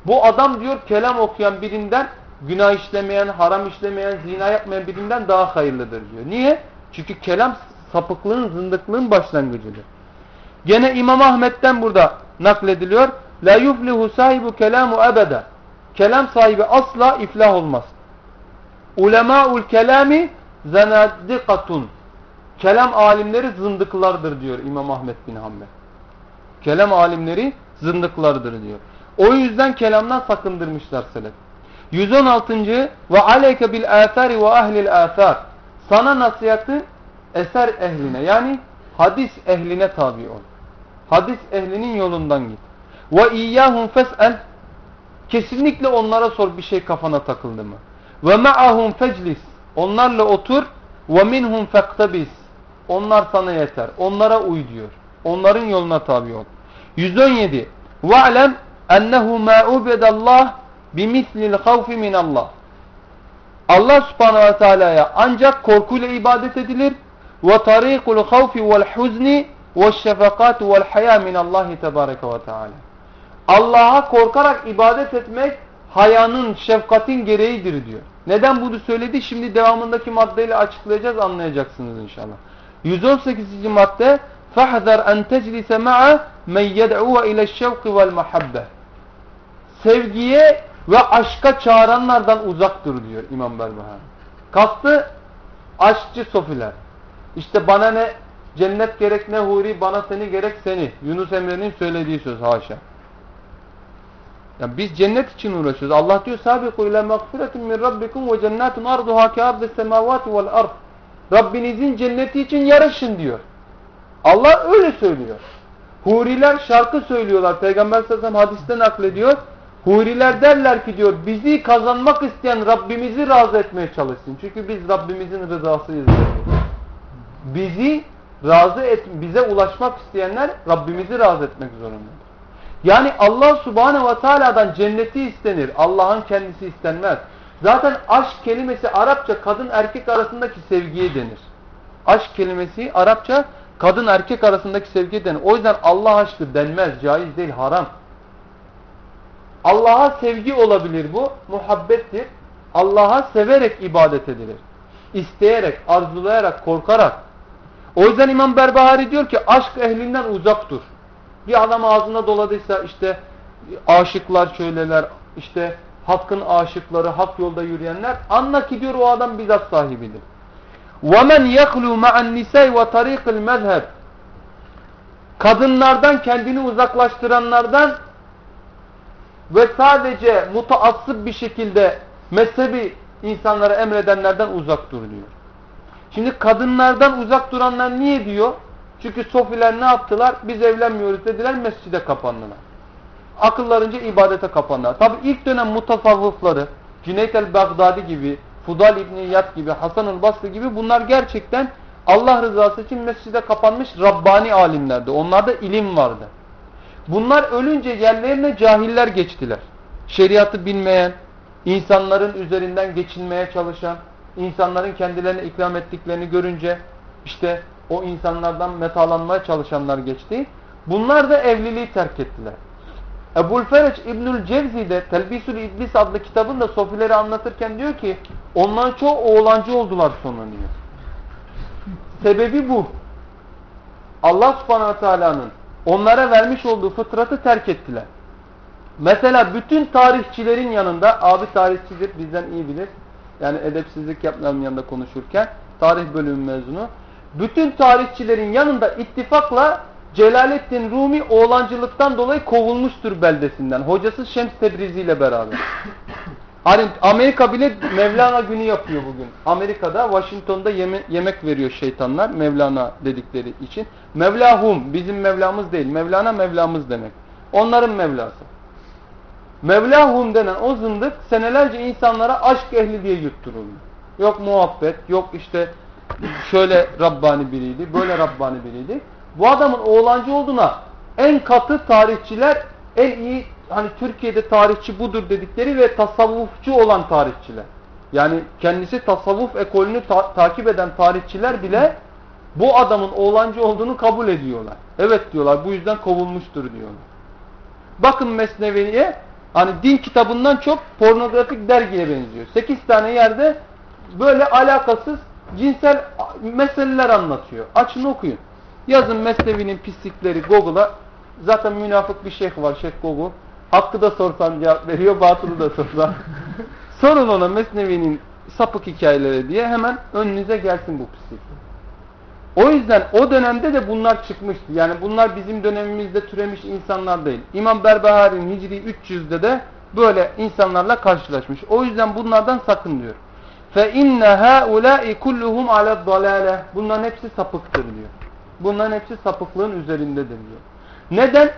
Speaker 3: Bu adam diyor kelam okuyan birinden, günah işlemeyen, haram işlemeyen, zina yapmayan birinden daha hayırlıdır diyor. Niye? Çünkü kelam sapıklığın, zındıklığın başlangıcıdır. Gene İmam Ahmet'ten burada naklediliyor. La yuflihu sahibu kelamu ebede. Kelam sahibi asla iflah olmaz. Ulemâul kelami zanadikatun. Kelam alimleri zındıklardır diyor İmam Ahmet bin Hanbel. Kelam alimleri zındıklardır diyor. O yüzden kelamdan sakındırmışlar selef. 116. ve aleyke bil athari ve ahlil athar. Sana nasihatı eser ehline yani hadis ehline tabi ol. Hadis ehlinin yolundan git. Ve iyyahum fes'el kesinlikle onlara sor bir şey kafana takıldı mı? Ve ma'ahum feclis onlarla otur ve minhum fektabis onlar sana yeter. Onlara uy diyor. Onların yoluna tabi ol. 117. Ve'lem ennehu ma ubedallah bimislil havfi minallah. Allah subhanahu ve teala'ya ancak korkuyla ibadet edilir. Ve tarikul havfi vel huzni ve şefakatu vel haya minallahi tebareke ve teala. Allah'a korkarak ibadet etmek hayanın, şefkatin gereğidir diyor. Neden bunu söyledi? Şimdi devamındaki maddeyle açıklayacağız, anlayacaksınız inşallah. 118. madde فَحْذَرْ أَنْ تَجْلِسَ مَعَ مَنْ يَدْعُوَ اِلَى الشَّوْقِ وَالْمَحَبَّةِ Sevgiye ve aşka çağıranlardan uzak dur diyor İmam Berbahari. Kastı aşkçı sofiler. İşte bana ne cennet gerek ne huri bana seni gerek seni. Yunus Emre'nin söylediği söz haşa. Yani biz cennet için uğraşıyoruz. Allah diyor sabiku ile mağfiretin min rabbikum ve cennetun arduha ki ardı semavati vel ard. Rabbinizin cenneti için yarışın diyor. Allah öyle söylüyor. Huriler şarkı söylüyorlar. Peygamber sallallahu aleyhi ve sellem hadisten naklediyor. Huriler derler ki diyor bizi kazanmak isteyen Rabbimizi razı etmeye çalışsın. Çünkü biz Rabbimizin rızasıyız. Bizi razı et, bize ulaşmak isteyenler Rabbimizi razı etmek zorundadır. Yani Allah subhanehu ve teala'dan cenneti istenir. Allah'ın kendisi istenmez. Zaten aşk kelimesi Arapça kadın erkek arasındaki sevgiye denir. Aşk kelimesi Arapça kadın erkek arasındaki sevgiye denir. O yüzden Allah aşkı denmez. Caiz değil, haram. Allah'a sevgi olabilir bu. Muhabbettir. Allah'a severek ibadet edilir. İsteyerek, arzulayarak, korkarak. O yüzden İmam Berbahari diyor ki aşk ehlinden uzak dur. Bir adam ağzına doladıysa işte aşıklar şöyleler, işte hakkın aşıkları, hak yolda yürüyenler anla ki diyor o adam bizzat sahibidir. وَمَنْ يَخْلُوا مَعَ النِّسَيْ وَطَرِيقِ الْمَذْهَبِ Kadınlardan kendini uzaklaştıranlardan ve sadece mutaassıp bir şekilde mezhebi insanlara emredenlerden uzak dur diyor. Şimdi kadınlardan uzak duranlar niye diyor? Çünkü sofiler ne yaptılar? Biz evlenmiyoruz dediler mescide kapandılar. Akıllarınca ibadete kapandılar. Tabi ilk dönem mutasavvıfları Cüneyt el-Baghdadi gibi, Fudal İbni Yat gibi, Hasan el-Basri gibi bunlar gerçekten Allah rızası için mescide kapanmış Rabbani alimlerdi. Onlarda ilim vardı. Bunlar ölünce yerlerine cahiller geçtiler. Şeriatı bilmeyen, insanların üzerinden geçinmeye çalışan, insanların kendilerine ikram ettiklerini görünce işte o insanlardan metalanmaya çalışanlar geçti. Bunlar da evliliği terk ettiler. Ebul Fereç İbnül Cevzi de Telbisül İblis adlı kitabında sofileri anlatırken diyor ki onların çoğu oğlancı oldular sonra diyor. Sebebi bu. Allah subhanahu teala'nın onlara vermiş olduğu fıtratı terk ettiler. Mesela bütün tarihçilerin yanında, abi tarihçidir bizden iyi bilir. Yani edepsizlik yapmayalım yanında konuşurken. Tarih bölümü mezunu. Bütün tarihçilerin yanında ittifakla Celaleddin Rumi oğlancılıktan dolayı kovulmuştur beldesinden. Hocası Şems Tebrizi ile beraber. Hani Amerika bile Mevlana günü yapıyor bugün. Amerika'da Washington'da yeme yemek veriyor şeytanlar Mevlana dedikleri için. Mevlahum bizim Mevlamız değil. Mevlana Mevlamız demek. Onların Mevlası. Mevlahum denen o zındık senelerce insanlara aşk ehli diye yutturuldu. Yok muhabbet, yok işte şöyle Rabbani biriydi, böyle Rabbani biriydi. Bu adamın oğlancı olduğuna en katı tarihçiler, en iyi hani Türkiye'de tarihçi budur dedikleri ve tasavvufçu olan tarihçiler. Yani kendisi tasavvuf ekolünü ta takip eden tarihçiler bile bu adamın oğlancı olduğunu kabul ediyorlar. Evet diyorlar bu yüzden kovulmuştur diyorlar. Bakın Mesnevi'ye hani din kitabından çok pornografik dergiye benziyor. 8 tane yerde böyle alakasız cinsel meseleler anlatıyor. Açın okuyun. Yazın Mesnevi'nin pislikleri Google'a. Zaten münafık bir şeyh var Şeyh Google. Hakkı da sorsan cevap veriyor, batılı da sorsan. Sorun ona Mesnevi'nin sapık hikayeleri diye hemen önünüze gelsin bu pislik. O yüzden o dönemde de bunlar çıkmıştı. Yani bunlar bizim dönemimizde türemiş insanlar değil. İmam Berbahari'nin Hicri 300'de de böyle insanlarla karşılaşmış. O yüzden bunlardan sakın diyor. Fe inne haula'i kulluhum ala dalale. Bunların hepsi sapıktır diyor. Bunların hepsi sapıklığın üzerindedir diyor. Neden?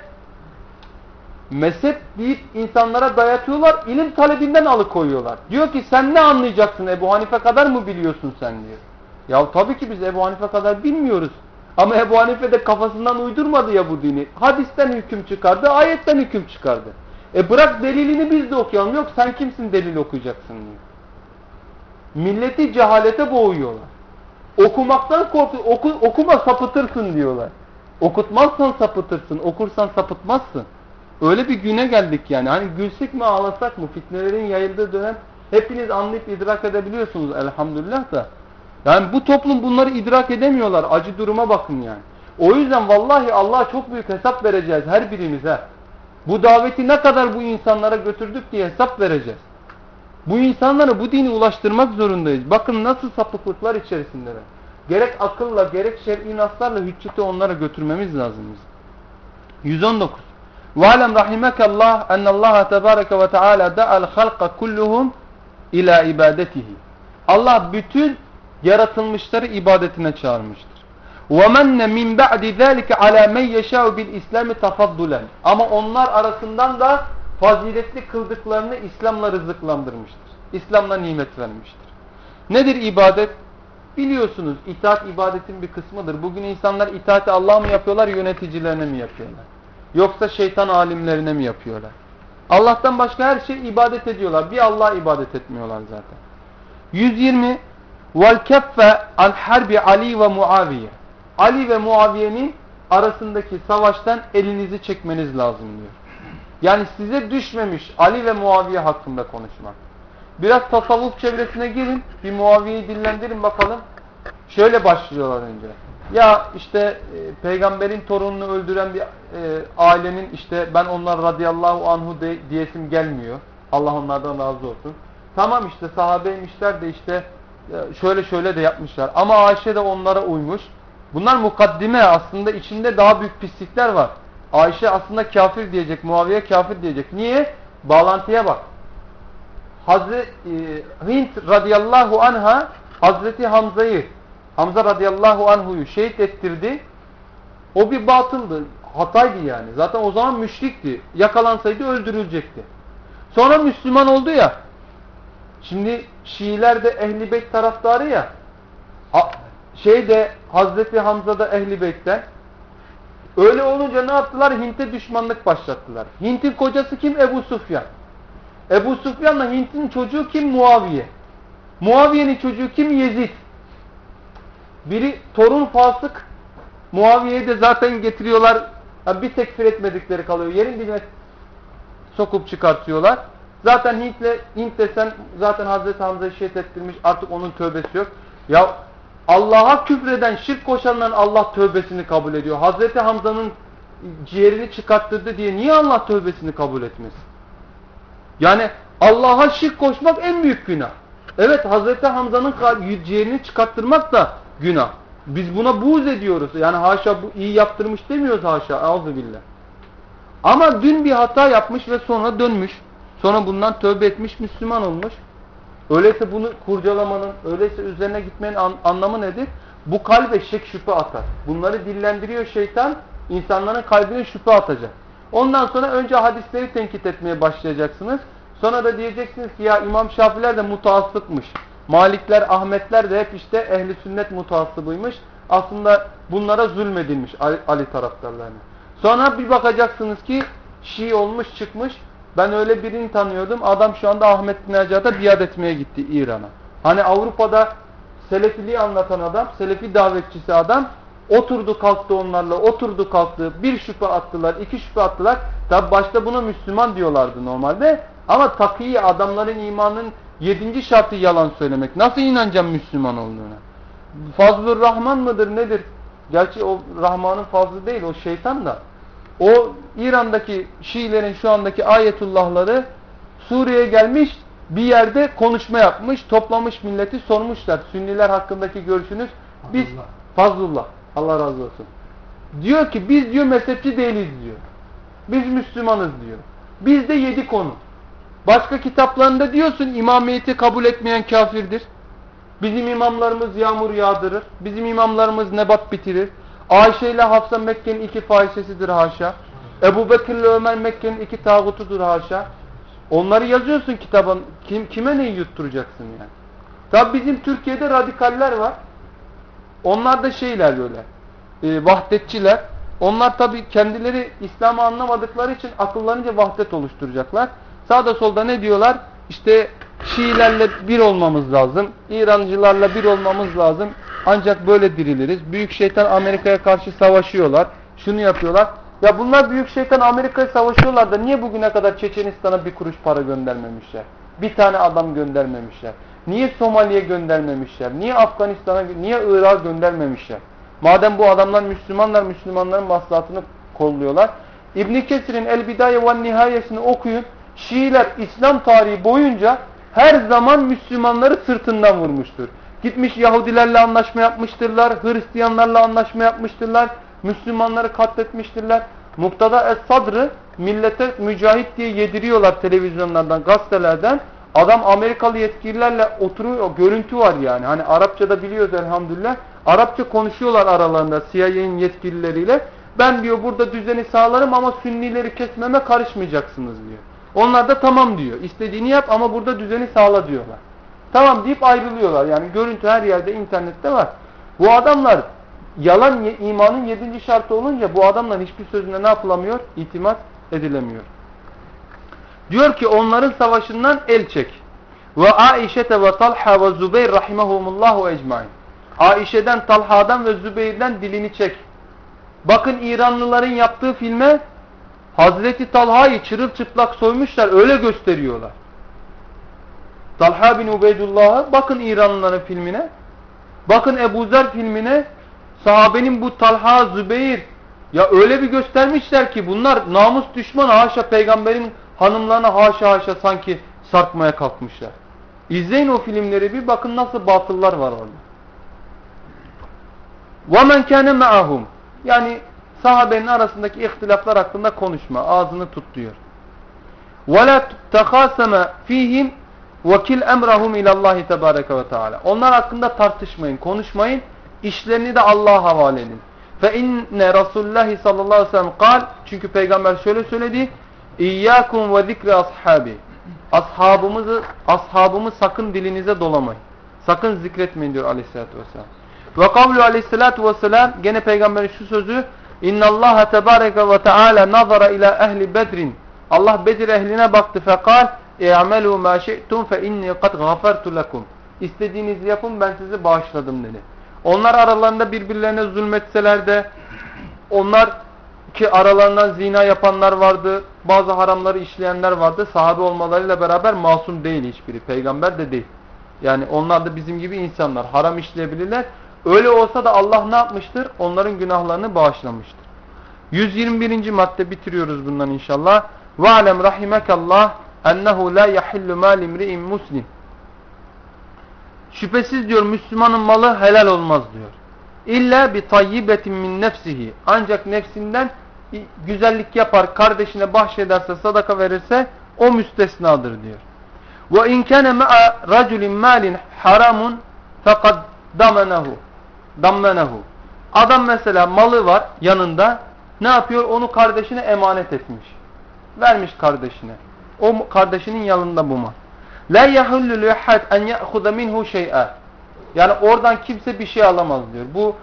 Speaker 3: Mezhep deyip insanlara dayatıyorlar, ilim talebinden alıkoyuyorlar. Diyor ki sen ne anlayacaksın Ebu Hanife kadar mı biliyorsun sen diyor. Ya tabii ki biz Ebu Hanife kadar bilmiyoruz. Ama Ebu Hanife de kafasından uydurmadı ya bu dini. Hadisten hüküm çıkardı, ayetten hüküm çıkardı. E bırak delilini biz de okuyalım. Yok sen kimsin delil okuyacaksın diyor. Milleti cehalete boğuyorlar. Okumaktan korku, oku, okuma sapıtırsın diyorlar. Okutmazsan sapıtırsın, okursan sapıtmazsın. Öyle bir güne geldik yani. Hani gülsek mi ağlasak mı? Fitnelerin yayıldığı dönem hepiniz anlayıp idrak edebiliyorsunuz elhamdülillah da. Yani bu toplum bunları idrak edemiyorlar. Acı duruma bakın yani. O yüzden vallahi Allah'a çok büyük hesap vereceğiz her birimize. Bu daveti ne kadar bu insanlara götürdük diye hesap vereceğiz. Bu insanlara bu dini ulaştırmak zorundayız. Bakın nasıl sapıklıklar içerisindeler. Gerek akılla gerek şer'i naslarla hücceti onlara götürmemiz lazım. 119. وَعَلَمْ رَحِمَكَ اللّٰهِ اَنَّ اللّٰهَ تَبَارَكَ وَتَعَالَى دَعَ الْخَلْقَ كُلُّهُمْ اِلَى ibadetihi. Allah bütün yaratılmışları ibadetine çağırmıştır. وَمَنَّ مِنْ بَعْدِ ذَٰلِكَ عَلَى مَنْ يَشَاءُ بِالْاِسْلَامِ تَفَضُّلًا Ama onlar arasından da faziletli kıldıklarını İslam'la rızıklandırmıştır. İslam'la nimet vermiştir. Nedir ibadet? Biliyorsunuz itaat ibadetin bir kısmıdır. Bugün insanlar itaati Allah mı yapıyorlar, yöneticilerine mi yapıyorlar? Yoksa şeytan alimlerine mi yapıyorlar? Allah'tan başka her şey ibadet ediyorlar. Bir Allah'a ibadet etmiyorlar zaten. 120 Vel keffe an Ali ve Muaviye. Ali ve Muaviye'nin arasındaki savaştan elinizi çekmeniz lazım diyor. Yani size düşmemiş Ali ve Muaviye hakkında konuşmak. Biraz tasavvuf çevresine girin, bir Muaviye'yi dillendirin bakalım. Şöyle başlıyorlar önce. Ya işte e, peygamberin torununu öldüren bir e, ailenin işte ben onlar radıyallahu anhu de, diyesim gelmiyor. Allah onlardan razı olsun. Tamam işte sahabeymişler de işte şöyle şöyle de yapmışlar. Ama Ayşe de onlara uymuş. Bunlar mukaddime aslında içinde daha büyük pislikler var. Ayşe aslında kafir diyecek, Muaviye kafir diyecek. Niye? Bağlantıya bak. Hazreti e, Hint radıyallahu anha Hazreti Hamza'yı Hamza radıyallahu anhu'yu şehit ettirdi. O bir batıldı. Hataydı yani. Zaten o zaman müşrikti. Yakalansaydı öldürülecekti. Sonra Müslüman oldu ya. Şimdi Şiiler de Ehl-i Beyt taraftarı ya. Şey de Hazreti Hamza da Ehl-i Beyt'ten. Öyle olunca ne yaptılar? Hint'e düşmanlık başlattılar. Hint'in kocası kim? Ebu Sufyan. Ebu Sufyan'la Hint'in çocuğu kim? Muaviye. Muaviye'nin çocuğu kim? Yezid. Biri torun fasık. Muaviye'yi de zaten getiriyorlar. Bir tekfir etmedikleri kalıyor. Yerin dibine sokup çıkartıyorlar. Zaten Hint'le Hint desen zaten Hazreti Hamza'yı şehit ettirmiş. Artık onun tövbesi yok. Ya Allah'a küfreden, şirk koşanların Allah tövbesini kabul ediyor. Hazreti Hamza'nın ciğerini çıkarttırdı diye niye Allah tövbesini kabul etmesin? Yani Allah'a şirk koşmak en büyük günah. Evet Hazreti Hamza'nın ciğerini çıkarttırmak da günah. Biz buna buğz ediyoruz. Yani haşa bu iyi yaptırmış demiyoruz haşa. Euzubillah. Ama dün bir hata yapmış ve sonra dönmüş. Sonra bundan tövbe etmiş, Müslüman olmuş. Öyleyse bunu kurcalamanın, öyleyse üzerine gitmenin an anlamı nedir? Bu kalbe şek şüphe atar. Bunları dillendiriyor şeytan, insanların kalbine şüphe atacak. Ondan sonra önce hadisleri tenkit etmeye başlayacaksınız. Sonra da diyeceksiniz ki ya İmam Şafiler de mutaassıpmış. Malikler, Ahmetler de hep işte ehli sünnet mutaassıbıymış. Aslında bunlara zulmedilmiş Ali, Ali taraftarlarına. Sonra bir bakacaksınız ki Şii olmuş çıkmış. Ben öyle birini tanıyordum. Adam şu anda Ahmet bin Necat'a biat etmeye gitti İran'a. Hani Avrupa'da Selefiliği anlatan adam, Selefi davetçisi adam oturdu kalktı onlarla, oturdu kalktı. Bir şüphe attılar, iki şüphe attılar. Tabi başta buna Müslüman diyorlardı normalde. Ama takiyi adamların imanının yedinci şartı yalan söylemek. Nasıl inanacağım Müslüman olduğuna? Fazlur Rahman mıdır nedir? Gerçi o Rahman'ın fazlı değil o şeytan da. O İran'daki Şiilerin şu andaki ayetullahları Suriye'ye gelmiş bir yerde konuşma yapmış, toplamış milleti sormuşlar. Sünniler hakkındaki görüşünüz biz Fazlullah. Allah razı olsun. Diyor ki biz diyor mezhepçi değiliz diyor. Biz Müslümanız diyor. Bizde yedi konu. Başka kitaplarında diyorsun imamiyeti kabul etmeyen kafirdir. Bizim imamlarımız yağmur yağdırır. Bizim imamlarımız nebat bitirir. Ayşe ile Hafsa Mekke'nin iki fahişesidir haşa. Ebu Bekir ile Ömer Mekke'nin iki tağutudur haşa. Onları yazıyorsun kitabın. Kim, kime neyi yutturacaksın yani? Tabi bizim Türkiye'de radikaller var. Onlar da şeyler böyle. E, vahdetçiler. Onlar tabi kendileri İslam'ı anlamadıkları için akıllarınca vahdet oluşturacaklar. Sağda solda ne diyorlar? İşte Şiilerle bir olmamız lazım. İrancılarla bir olmamız lazım. Ancak böyle diriliriz. Büyük şeytan Amerika'ya karşı savaşıyorlar. Şunu yapıyorlar. Ya bunlar büyük şeytan Amerika'ya savaşıyorlar da niye bugüne kadar Çeçenistan'a bir kuruş para göndermemişler? Bir tane adam göndermemişler. Niye Somali'ye göndermemişler? Niye Afganistan'a, niye Irak'a göndermemişler? Madem bu adamlar Müslümanlar, Müslümanların maslahatını kolluyorlar. İbn Kesir'in El Bidaye ve Nihayesini okuyun. Şiiler İslam tarihi boyunca her zaman Müslümanları sırtından vurmuştur. Gitmiş Yahudilerle anlaşma yapmıştırlar, Hristiyanlarla anlaşma yapmıştırlar, Müslümanları katletmiştirler. Muktada Es-Sadr'ı millete mücahit diye yediriyorlar televizyonlardan, gazetelerden. Adam Amerikalı yetkililerle oturuyor, görüntü var yani. Hani Arapçada biliyoruz elhamdülillah. Arapça konuşuyorlar aralarında CIA'nin yetkilileriyle. Ben diyor burada düzeni sağlarım ama sünnileri kesmeme karışmayacaksınız diyor. Onlar da tamam diyor. İstediğini yap ama burada düzeni sağla diyorlar. Tamam deyip ayrılıyorlar. Yani görüntü her yerde internette var. Bu adamlar yalan imanın yedinci şartı olunca bu adamların hiçbir sözüne ne yapılamıyor? İtimat edilemiyor. Diyor ki onların savaşından el çek. Ve Aişete ve Talha ve Zübeyir rahimahumullahu ecmain. Aişe'den, Talha'dan ve Zübeyir'den dilini çek. Bakın İranlıların yaptığı filme Hazreti Talha'yı çırılçıplak soymuşlar. Öyle gösteriyorlar. Talha bin Ubeydullah'a bakın İranlıların filmine. Bakın Ebu Zer filmine. Sahabenin bu Talha, Zübeyir ya öyle bir göstermişler ki bunlar namus düşman haşa peygamberin hanımlarına haşa haşa sanki sarkmaya kalkmışlar. İzleyin o filmleri bir bakın nasıl batıllar var orada. وَمَنْ كَانَ مَعَهُمْ Yani sahabenin arasındaki ihtilaflar hakkında konuşma. Ağzını tut diyor. وَلَا تَخَاسَمَ ف۪يهِمْ Vakil emrahum ilallahi tebareke ve teala. Onlar hakkında tartışmayın, konuşmayın. İşlerini de Allah'a havale edin. Fe inne Resulullah sallallahu aleyhi ve sellem kal. Çünkü peygamber şöyle söyledi. İyyakum ve zikri ashabi. Ashabımızı, ashabımı sakın dilinize dolamayın. Sakın zikretmeyin diyor aleyhissalatü vesselam. Ve kavlu aleyhissalatü vesselam gene peygamberin şu sözü. İnna Allah tebareke ve teala nazara ila ehli bedrin. Allah Bedir ehline baktı fekal Mâ şi'tum fe inni kad gafartu lekum. istediğinizi yapın ben sizi bağışladım dedi. Onlar aralarında birbirlerine zulmetseler de onlar ki aralarından zina yapanlar vardı, bazı haramları işleyenler vardı. Sahabe olmalarıyla beraber masum değil hiçbiri. Peygamber de değil. Yani onlar da bizim gibi insanlar. Haram işleyebilirler. Öyle olsa da Allah ne yapmıştır? Onların günahlarını bağışlamıştır. 121. madde bitiriyoruz bundan inşallah. Ve alem rahimekallah ennehu la yahillu mal imri'in muslim. Şüphesiz diyor Müslümanın malı helal olmaz diyor. İlla bi tayyibetin min nefsihi. Ancak nefsinden güzellik yapar, kardeşine bahşederse, sadaka verirse o müstesnadır diyor. Ve in kana ma'a raculin malin haramun fekad damenehu. Dammenehu. Adam mesela malı var yanında. Ne yapıyor? Onu kardeşine emanet etmiş. Vermiş kardeşine. O kardeşinin yanında bu mal. La yahullu lihad en ya'khuda minhu şey'a. Yani oradan kimse bir şey alamaz diyor. Bu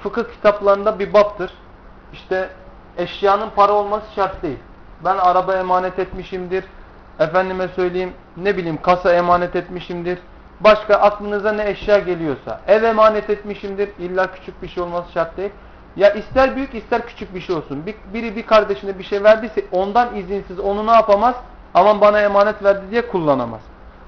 Speaker 3: fıkıh kitaplarında bir baptır. İşte eşyanın para olması şart değil. Ben araba emanet etmişimdir. Efendime söyleyeyim ne bileyim kasa emanet etmişimdir. Başka aklınıza ne eşya geliyorsa. Ev emanet etmişimdir. İlla küçük bir şey olması şart değil. Ya ister büyük ister küçük bir şey olsun. Bir, biri bir kardeşine bir şey verdiyse ondan izinsiz onu ne yapamaz? Aman bana emanet verdi diye kullanamaz.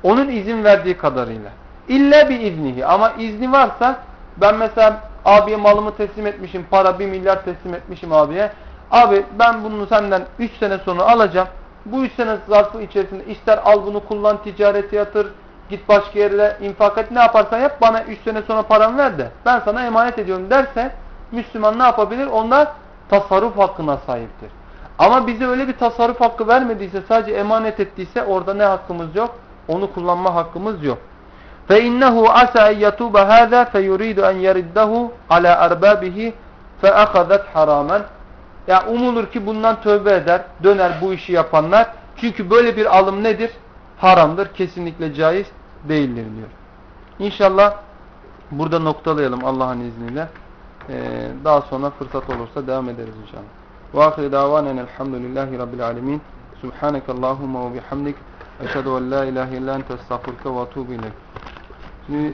Speaker 3: Onun izin verdiği kadarıyla. İlla bir iznihi. Ama izni varsa ben mesela abiye malımı teslim etmişim. Para bir milyar teslim etmişim abiye. Abi ben bunu senden 3 sene sonra alacağım. Bu 3 sene zarfı içerisinde ister al bunu kullan ticarete yatır. Git başka yere infak et ne yaparsan yap bana 3 sene sonra paramı ver de ben sana emanet ediyorum derse Müslüman ne yapabilir? Onlar tasarruf hakkına sahiptir. Ama bize öyle bir tasarruf hakkı vermediyse sadece emanet ettiyse orada ne hakkımız yok? Onu kullanma hakkımız yok. فَاِنَّهُ عَسَى اَنْ يَتُوبَ هَذَا فَيُرِيدُ اَنْ يَرِدَّهُ عَلَى اَرْبَابِهِ فَأَخَذَتْ حَرَامًا Ya umulur ki bundan tövbe eder, döner bu işi yapanlar. Çünkü böyle bir alım nedir? Haramdır, kesinlikle caiz değildir diyor. İnşallah burada noktalayalım Allah'ın izniyle. Ee, daha sonra fırsat olursa devam ederiz inşallah. Ve ahire davanen elhamdülillahi rabbil alemin. Subhaneke Allahumma ve bihamdik. Eşhedü en la ilahe illa ente estağfurke ve. Şimdi e,